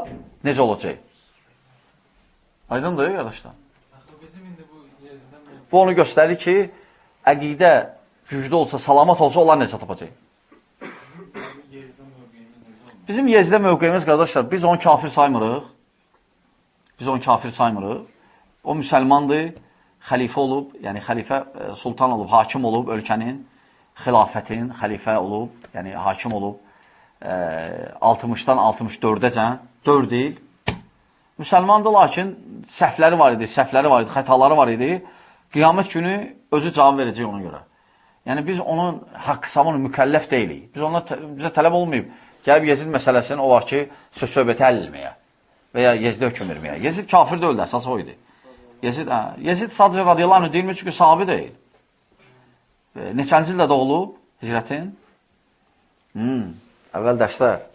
necə olacaq? Aydındır, qardaşlar. Bu onu göstərir ki, əqidə güclü olsa, salamat olsa, onlar necə tapacaq? Bizim Yezdə mövqeyimiz, qardaşlar, biz onu kafir saymırıq. Biz onu kafir saymırıq. O müsəlmandır, xəlifə olub, yəni xəlifə e, sultan olub, hakim olub ölkənin, xilafətin, xəlifə olub, yəni hakim olub 60-dan 64-əcən 4 il müsəlmandır, lakin səhvləri var idi, səhvləri var idi, xətaları var idi. Qiyamət günü özü cavab verəcək ona görə. Yəni, biz onun haqq savunu mükəlləf deyilik. Biz ona, bizə tələb olmayıb. Gəlib Yezid məsələsini o vaxt ki, söz-söhbəti həll etməyə və ya Yezid hökm verməyə. Yezid kafir deyildi, əsas o idi. Yezid, hə, Yezid sadəcə radiyallahu deyilmir, çünki sahabi deyil. E, neçənci ildə doğulub hicrətin? Hmm. Əvvəl dərslər.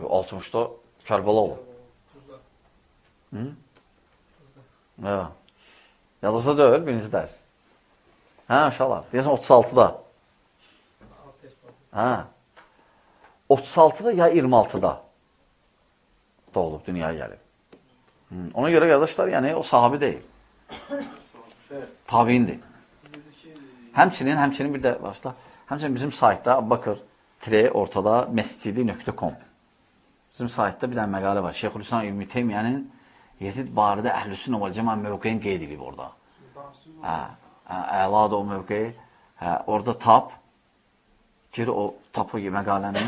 60-da Kərbəla olub. Tuzla. Hə. Yadınızda deyil, birinci dərs. Hə, uşaqlar. Deyəsən 36-da. Hə. 36-da ya 26-da doğulub, dünyaya gəlib. Hı. Ona görə qardaşlar, yəni o sahabi deyil. Tabiindir. Həmçinin, həmçinin bir də başla, həmçinin bizim saytda Abbakır tre ortada mescidi.com Bizim saytda bir dənə məqalə var. Şeyxülislam İbn Teymiyənin Yezid barədə Əhlüsünnə və Cəmaət mövqeyin qeyd edilib orada. Hə, hə, əladır o mövqeyi. Hə, orada tap. Gir o tapı məqaləni.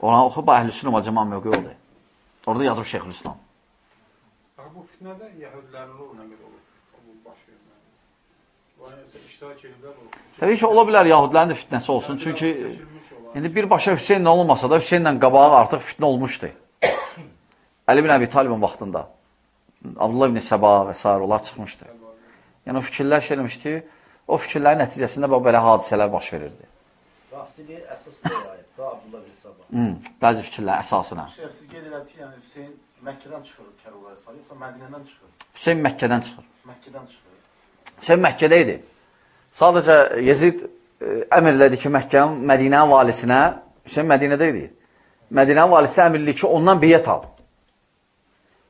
Ona oxu, bax Əhlüsünnə və Cəmaət mövqeyi odur. Orada yazıb Şeyxülislam. Bax, bu fitnədə Yəhudilərin roluna görə olur. Bu baş verməli. Bu nəsə iştirak edirlər o. Təbii ki, ola bilər Yahudilərin də fitnəsi olsun. Çünki indi birbaşa Hüseynlə olmasa da Hüseynlə qabağı artıq fitnə olmuşdu. Əli bin Əbi Talibin vaxtında. Abdullah ibn Səba və s. onlar çıxmışdı. Yəni o fikirlər şey eləmişdi. O fikirlərin nəticəsində belə hadisələr baş verirdi. Rafsili əsas qoyayıb da Abdullah bin Sabah. Hmm, bəzi fikirlər əsasına. Şeyh, siz qeyd elədiniz ki, yəni Hüseyn Məkkədən çıxır Kərbalaya sarı, yoxsa Mədinədən çıxır? Hüseyn Məkkədən çıxır. Məkkədən çıxır. Hüseyn Məkkədə idi. Sadəcə Yezid e, əmr elədi ki, Məkkənin Mədinənin valisinə, Hüseyn Mədinədə idi. Mədinənin valisinə əmr elədi ki, ondan biyyət al.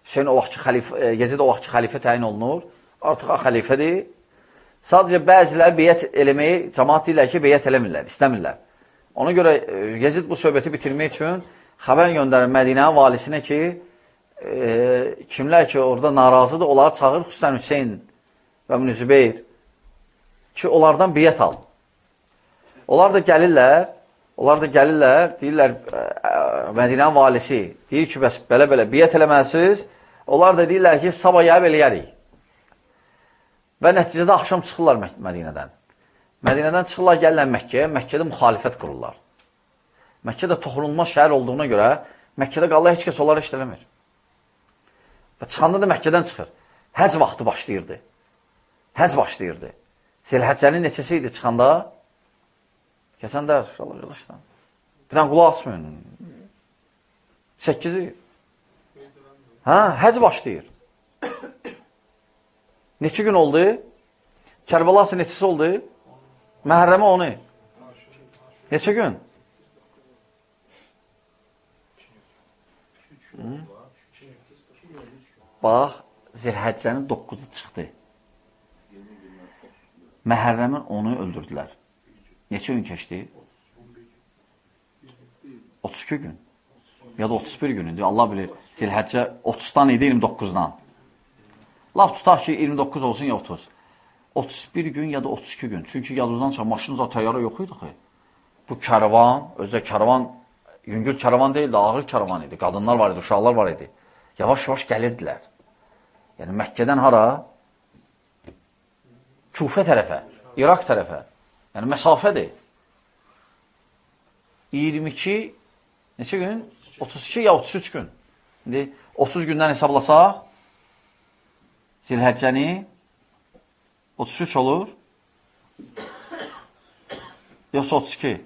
Hüseyn o vaxtki xəlifə, e, Yezid o vaxtki xəlifə təyin olunur. Artıq xəlifədir. Sadəcə bəzilər biyyət eləməyi, cəmaat deyirlər ki, biyyət eləmirlər, istəmirlər. Ona görə e, Yezid bu söhbəti bitirmək üçün xəbər göndərir Mədinənin valisinə ki, e, kimlər ki, orada narazıdır, onları çağır, xüsusən Hüseyn və Ibn Zübeyir ki, onlardan biyyət al. Onlar da gəlirlər, onlar da gəlirlər, deyirlər, ə, ə, Mədinənin valisi deyir ki, bəs belə-belə biyyət eləməlisiniz. Onlar da deyirlər ki, sabah yayıb eləyərik. Və nəticədə axşam çıxırlar Mədinədən. Mədinədən çıxırlar, gəlirlər Məkkəyə, Məkkədə müxalifət qururlar. Məkkədə toxunulmaz şəhər olduğuna görə Məkkədə qallar heç kəs onları heç eləmir. Və çıxanda da Məkkədən çıxır. Həc vaxtı başlayırdı. Həc başlayırdı. Zilhəccənin neçəsi idi çıxanda? Keçən dərs, Allah yoluşdan. Deyirəm, qulaq asmayın. 8-i. Hə, həc başlayır. Neçə gün oldu? Kərbəlası neçəsi oldu? Məhərrəmə onu. Neçə gün? Hı? Bax, Zilhəccənin 9-u çıxdı. Məhərrəmin onu öldürdülər. Neçə gün keçdi? 32 gün. Ya da 31 gün idi. Allah bilir. Zilhəccə 30-dan idi 29-dan. Laf tutaq ki 29 olsun ya 30. 31 gün ya da 32 gün. Çünki yadınızdan çıxan maşınıza təyyarə yox idi ki. Bu kərvan, özdə kərvan, yüngül kərvan deyildi, ağır kərvan idi. Qadınlar var idi, uşaqlar var idi. Yavaş-yavaş gəlirdilər. Yəni Məkkədən hara? Kufə tərəfə, İraq tərəfə. Yəni məsafədir. 22, neçə gün? 32 ya 33 gün. İndi 30 gündən hesablasaq, Zilhəccəni 33 olur. Yoxsa 32?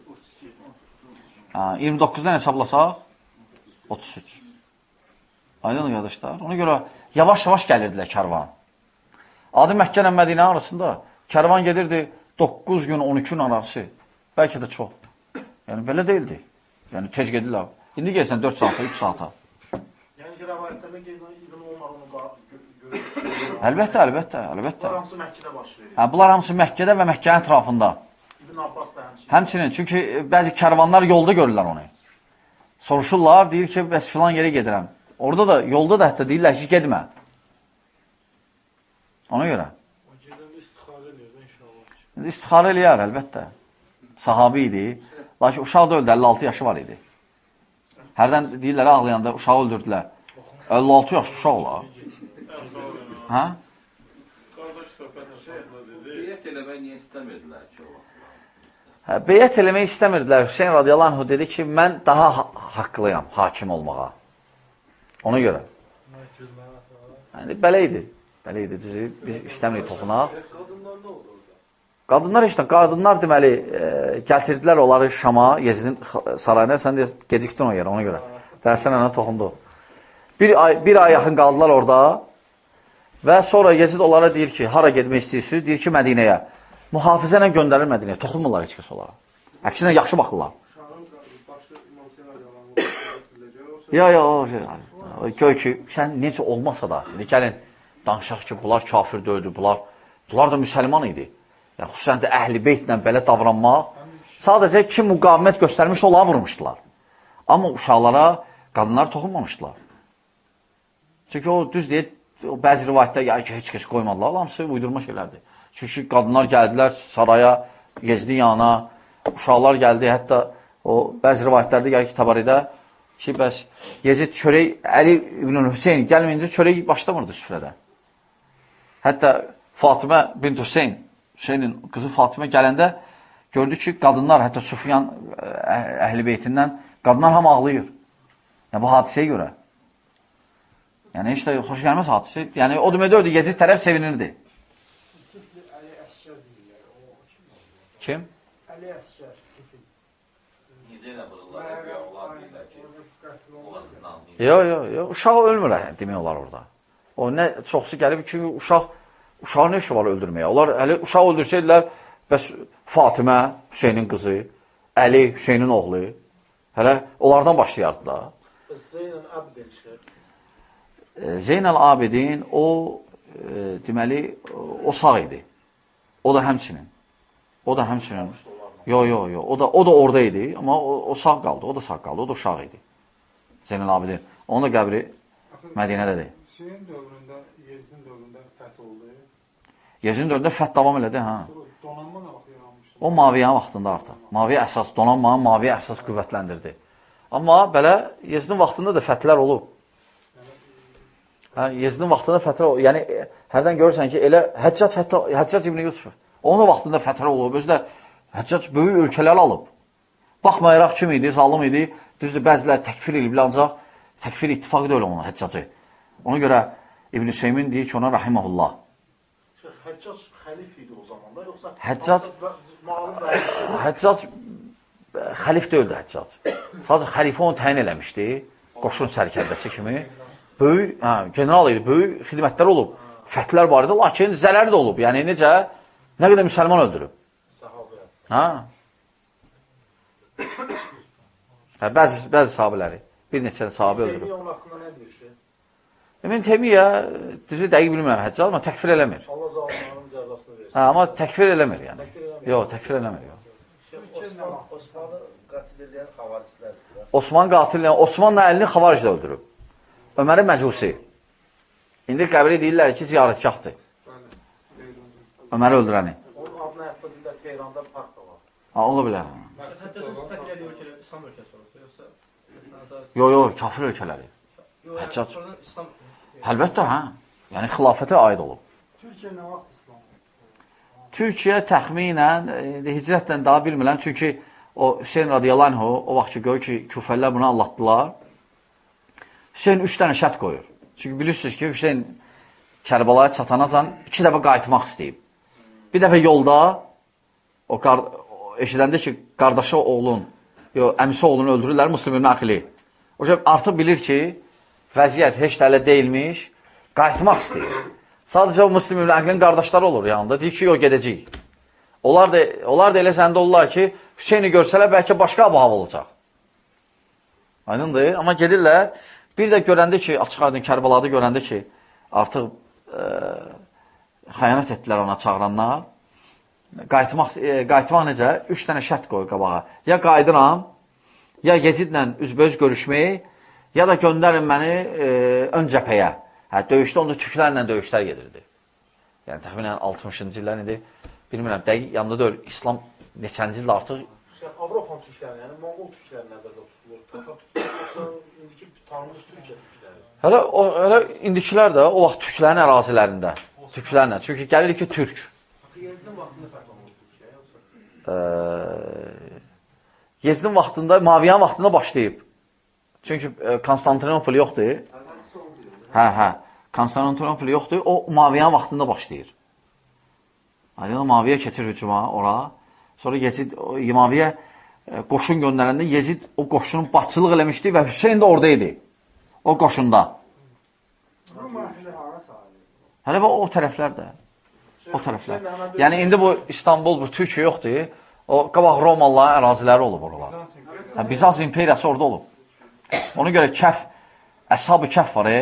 Ha, 29-dan hesablasaq 33. Aydın qardaşlar. Ona görə yavaş-yavaş gəlirdilər kərvan. Adi Məkkə ilə Mədinə arasında kərvan gedirdi 9 gün 12 gün arası. Bəlkə də çox. Yəni belə deyildi. Yəni tez gedirlər. İndi gəlsən 4 saata, 3 saata. Yəni ki, rəvayətlərdə qeyd edilən olmar onu da görür. Əlbəttə, əlbəttə, əlbəttə. Bunlar hamısı Məkkədə baş verir. Hə, bunlar hamısı Məkkədə və Məkkənin ətrafında. İbn Abbas da həmçinin. Həmçinin, çünki e, bəzi kərvanlar yolda görürlər onu. Soruşurlar, deyir ki, bəs filan yerə gedirəm. Orada da, yolda da hətta deyirlər ki, getmə. Ona görə. O gedəndə istixarə eləyər, əlbəttə. Sahabi idi. Lakin uşaq da öldü, 56 yaşı var idi. Hərdən deyirlər, ağlayanda uşağı öldürdülər. 56 yaş uşaq olar. Hə? Qardaş söhbət əsasında dedi. Biyyət eləmək istəmirdilər ki o vaxt? Hə, Beyət eləmək istəmirdilər. Hüseyin radiyallahu anh dedi ki, mən daha ha haqlıyam hakim olmağa. Ona görə. Yəni, belə idi. Belə idi, düzü. Biz istəmirik toxunaq. Qadınlar nə orada? Qadınlar işte, qadınlar deməli, e, gətirdilər onları Şama, Yezidin sarayına. Sən də gecikdin o yerə, ona görə. Dərsən ana toxundu. Bir ay, bir ay yaxın qaldılar orada və sonra Yezid onlara deyir ki, hara gedmək istəyirsiniz? Deyir ki, Mədinəyə. Mühafizə ilə göndərir Mədinəyə. Toxunmurlar heç kəs onlara. Əksinə yaxşı baxırlar. Ya, ya, o, göy ki, sən necə olmasa da, indi gəlin, danışaq ki, bunlar kafir döydü, bunlar, bunlar da müsəlman idi. Yəni, xüsusən də əhl-i beytlə belə davranmaq, sadəcə kim müqavimət göstərmiş, onlara vurmuşdular. Amma uşaqlara, qadınlar toxunmamışdılar. Çünki o, düz deyir, bəzi rivayətdə ya ki, heç kəs qoymadılar, hamısı uydurma şeylərdir. Çünki qadınlar gəldilər saraya, Yezdin yanına, uşaqlar gəldi, hətta o bəzi rivayətlərdə gəlir ki, Tabaridə ki, bəs Yezid çörək, Əli ibn Hüseyin gəlməyincə çörək başlamırdı süfrədə. Hətta Fatimə bint Hüseyin, Hüseynin qızı Fatimə gələndə gördü ki, qadınlar, hətta Sufyan əhl-i beytindən, qadınlar hamı ağlayır. Yəni, bu hadisəyə görə. Yəni, heç də xoş gəlməz hadisə. Yəni, o deməkdə ödü, Yezid tərəf sevinirdi. Əli kim? Kim? Əli Əsgər. Necə ilə vururlar, hep yavrular deyirlər ki, boğazından. Yox, yox, yox. Uşaq ölmür demək olar orada. O nə çoxsu gəlib ki, uşaq uşağı nə işi var öldürməyə? Onlar hələ uşaq öldürsəydilər, bəs Fatimə, Hüseynin qızı, Əli, Hüseynin oğlu, hələ onlardan başlayardılar. Zeynən. E, Zeynəl Abidin o e, deməli o sağ idi. O da həmçinin. O da həmçinin. Yox, yox, yox. O da o da orada idi, amma o, o sağ qaldı. O da sağ qaldı. O da uşaq idi. Zeynəl Abidin. Onun da qəbri Mədinədədir. Hüseyin dövründə, Yezdin dövründə fəth oldu. Yezin dövründə fəth davam elədi, hə. Donanma nə vaxt yaranmışdı? O Maviyyənin vaxtında artıq. Maviyə əsas, donanmanın Maviyə əsas qüvvətləndirdi. Amma belə Yezdin vaxtında da fəthlər olub. Hə, Yezdin vaxtında fəthlər olub. Yəni, e, hərdən görürsən ki, elə Həccac, hətta Həccac İbn Yusuf, onun vaxtında fəthlər olub. Özü də Həccac böyük ölkələr alıb. Baxmayaraq kim idi, zalım idi. Düzdür, bəzilər təkfir ediblər, ancaq təkfir ittifaqı da öyle ona Həccacı. Ona görə İbn Hüseymin deyir ki, ona rahiməhullah. Şeyh Həccac xəlif idi o zamanda, yoxsa Həccac-. Həccac ə, xəlif deyildi Həccac. Sadəcə xəlifə onu təyin eləmişdi, qoşun sərkərdəsi kimi. Böyük, hə, general idi, böyük xidmətlər olub. Fətlər var idi, lakin zələri də olub. Yəni necə? Nə qədər müsəlman öldürüb. Hə? Hə, bəzi, bəzi sahabələri. Bir neçə sahabə öldürüb. Teymiyə onun haqqında nə deyir şey? Emin Temiyyə, düzü dəqiq bilmirəm Həccac, amma təkfir eləmir. Allah zalimlərin cəzasını versin. Hə, amma təkfir eləmir yəni. Yox, təkfir eləmir. Yox. Şeyh Osman, Osmanı qatil edən xavariclərdir. Osman qatillə, Osmanla əlini xavaricdə öldürüb. Öməri məcusi. İndi qəbri deyirlər ki, ziyarətgahdır. Öməri öldürəni. Onun adına hətta deyirlər Tehranda park da var. Ha, ola bilər. Yox, yox, kafir ölkələri. Həccac. Əlbəttə, hə. Yəni xilafətə aid olub. Türkiyə nə vaxt İslam? Türkiyə təxminən hicrətlə daha bilmirəm, çünki o Hüseyn radiyallahu o vaxt ki görür ki, küfəllər bunu anlatdılar. Hüseyn üç dənə şərt qoyur. Çünki bilirsiniz ki, Hüseyn Kərbalaya çatanacan iki dəfə qayıtmaq istəyib. Bir dəfə yolda o, qar, eşidəndə ki, qardaşı oğlun, yo, əmisi oğlunu öldürürlər Müslim ibn Aqili. O şey artıq bilir ki, vəziyyət heç də elə deyilmiş, qayıtmaq istəyir. Sadəcə o Müslim ibn Aqilin qardaşları olur yanında. Deyir ki, yox, gedəcəyik. Onlar da, onlar da elə səndə olurlar ki, Hüseyni görsələr bəlkə başqa abu-hava olacaq. Aydındır. Amma gedirlər. Bir də görəndə ki, açıq aydın Kərbalada görəndə ki, artıq e, xəyanət etdilər ona çağıranlar. Qayıtmaq, e, qayıtmaq necə? Üç dənə şərt qoyur qabağa. Ya qayıdıram, ya Yezidlə üzbəüz görüşməyi, ya da göndərin məni e, ön cəbhəyə. Hə, döyüşdə onda türklərlə döyüşlər gedirdi. Yəni təxminən 60-cı illər idi. Bilmirəm, dəqiq yanında deyil. İslam neçənci ildə artıq Şey, Avropa türkləri, yəni Monqol türkləri nəzərdə tutulur. Tatar türkləri yoxsa indiki tanınmış Türkiyə türkləri. Hələ o hələ indikilər də o vaxt türklərin ərazilərində. Türklərlə. Çünki gəlir ki, türk. Ə, Yezdin vaxtında, Maviyan vaxtında başlayıb. Çünki e, Konstantinopol yoxdur. Hə, hə. Konstantinopol yoxdur. O Maviyan vaxtında başlayır. Aydın Maviyə keçir hücuma ora. Sonra Yezid o, Maviyə qoşun göndərəndə Yezid o qoşunun başçılıq eləmişdi və Hüseyn də orada idi. O qoşunda. Hələ bax o tərəflər də. O tərəflər. Yəni indi bu İstanbul, bu Türkiyə yoxdur. O qabaq Romalıların əraziləri olub oralar. Hə, Bizans imperiyası orada olub. Ona görə kəf, əshab-ı kəf var. E?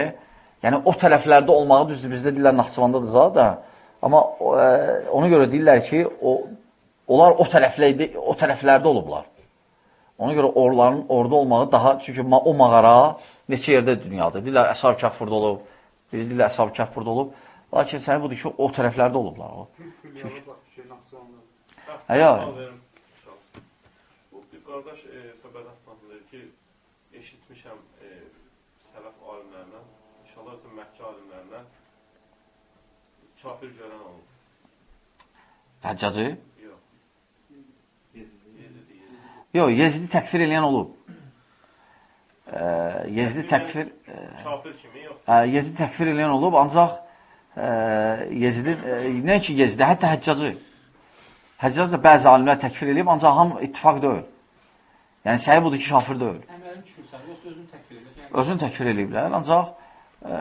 Yəni o tərəflərdə olmağı düzdür. Bizdə deyirlər Naxçıvandadır zaten. Amma e, ona görə deyirlər ki, o onlar o tərəflərdə o tərəflərdə olublar. Ona görə onların orada olmağı daha çünki ma o mağara neçə yerdə dünyada. Deyirlər əshab-ı kəf burada olub. Biri deyirlər əshab-ı kəf burada olub. Lakin səbəb budur ki, o tərəflərdə olublar o. Naxçıvanda. Hə, ya. Bu bir qardaş e, söhbət əsnasında ki, eşitmişəm e, sələf alimlərindən, inşallah özü Məkkə alimlərindən kafir görən olub. Həccacı? Yox. Yezidi, yezidi. Yox, Yezidi təkfir eləyən olub. E, Yezidi təkfir e, Kafir kimi yoxsa? Hə, Yezid təkfir eləyən olub, ancaq e, Yezidin, e, nə ki Yezidi, hətta Həccacı. Həccac da bəzi alimlər təkfir eləyib, ancaq hamı ittifaq deyil. Yəni, səhi budur ki, kafir deyil. Əməlin küfürsən, yoxsa özün təkfir edir. Yəni, Özünü təkfir eləyiblər, ancaq e,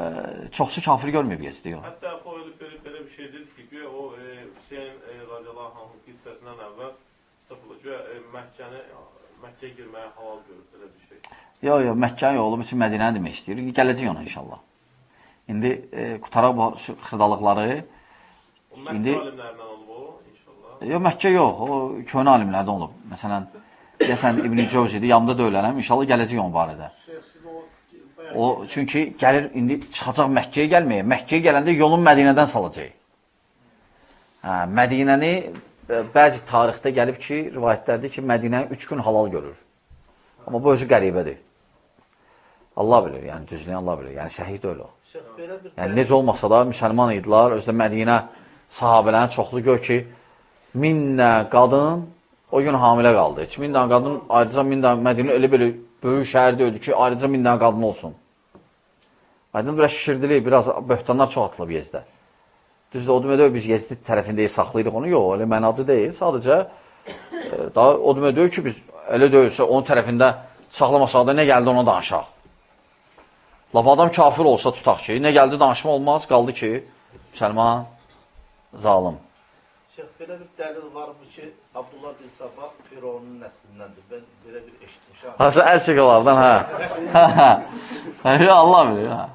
çoxsu kafir görməyib Yezidi, yox. Hətta o elə belə, belə bir şey dedi ki, güya o e, Hüseyin e, radiyallahu anh qissəsindən əvvəl Stafula, güya e, Məkkəni Məkkəyə girməyə halal görüb belə bir şey. Yox, yox, Məkkəni olub, üçün Mədinəni demək istəyir. Gələcək ona inşallah. İndi e, qutaraq bu xırdalıqları. Məkkə İndi- alimlərindən olub o, inşallah. Yox, Məkkə yox, o köhnə alimlərdən olub. Məsələn, deyəsən İbn-i Cəvzidir, yanımda döylənəm, inşallah gələcək onun barədə. O çünki gəlir indi çıxacaq Məkkəyə gəlməyə. Məkkəyə gələndə yolun Mədinədən salacaq. Hə, Mədinəni bəzi tarixdə gəlib ki, rivayətlərdir ki, Mədinəni 3 gün halal görür. Amma bu özü qəribədir. Allah bilir, yəni düzlüyən Allah bilir. Yəni səhih o. Şeyx, belə bir Yəni necə olmasa da müsəlman idilər. Özdə Mədinə sahabələrin çoxlu gör ki, minlə qadın o gün hamilə qaldı. Heç min dənə qadın, ayrıca min dənə Mədinə elə belə böyük şəhərdə öldü ki, ayrıca min dənə qadın olsun. Aydın biraz şişirdilik, biraz böhtanlar çox atılıb Yezdə. Düzdür, o demək deyil, biz Yezdi tərəfindəyiz, saxlayırıq onu. Yox, elə mənadı deyil. Sadəcə e, daha o demək deyil ki, biz elə deyilsə onun tərəfində saxlamasaq da nə gəldi ona danışaq. Lap adam kafir olsa tutaq ki, nə gəldi danışma olmaz, qaldı ki, müsəlman zalım. Şeyx, belə bir dəlil varmı ki, Abdullah bin Sabah Firavunun nəslindəndir. Mən belə bir eşitmişəm. Hasa əl çəkələrdən, hə. hə. Allah bilir, hə.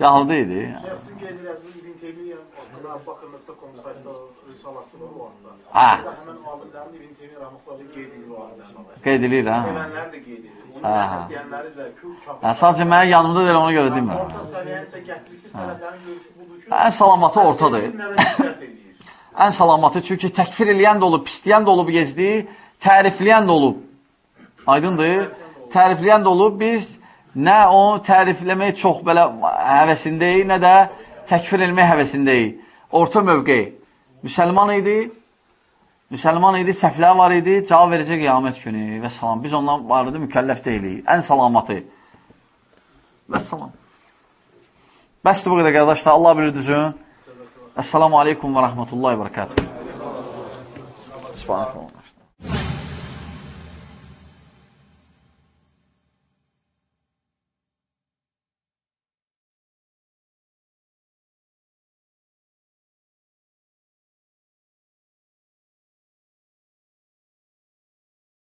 Yahudi idi. hə. Sizin qeyd edəcəyiniz İbn Teymiyyə haqqında Bakırlıqda konusaytda risalası var o anda. Ha. Burada həmin alimlərin İbn Teymiyyə rəhmətullah qeyd edir o anda. Qeyd edir, hə. Sevənlər də qeyd Ha. lənət deyənləri də kafir. hə. Sadəcə mənə yanımda deyil, ona görə demirəm. Orta səviyyəni isə gətirir ki, sələflərin görüşü budur ki, Ən salamatı ortadır. Ən salamatı çünki təkfir eləyən də olub, pisləyən də olub Yezdi, tərifləyən də olub. Aydındır? Tərifləyən də olub. Biz nə onu tərifləmək çox belə həvəsindəyik, nə də təkfir eləmək həvəsindəyik. Orta mövqe. Müsəlman idi, müsəlman idi, səhvlər var idi, cavab verəcək qiyamət günü və salam. Biz ondan barədə mükəlləf deyilik. Ən salamatı. Və salam. Bəsdir bu qədər qardaşlar. Allah bilir düzün. Esselamu Aleyküm ve Rahmetullahi ve Berekatuhu. Subhanallah.